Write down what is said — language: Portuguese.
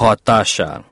rotaxa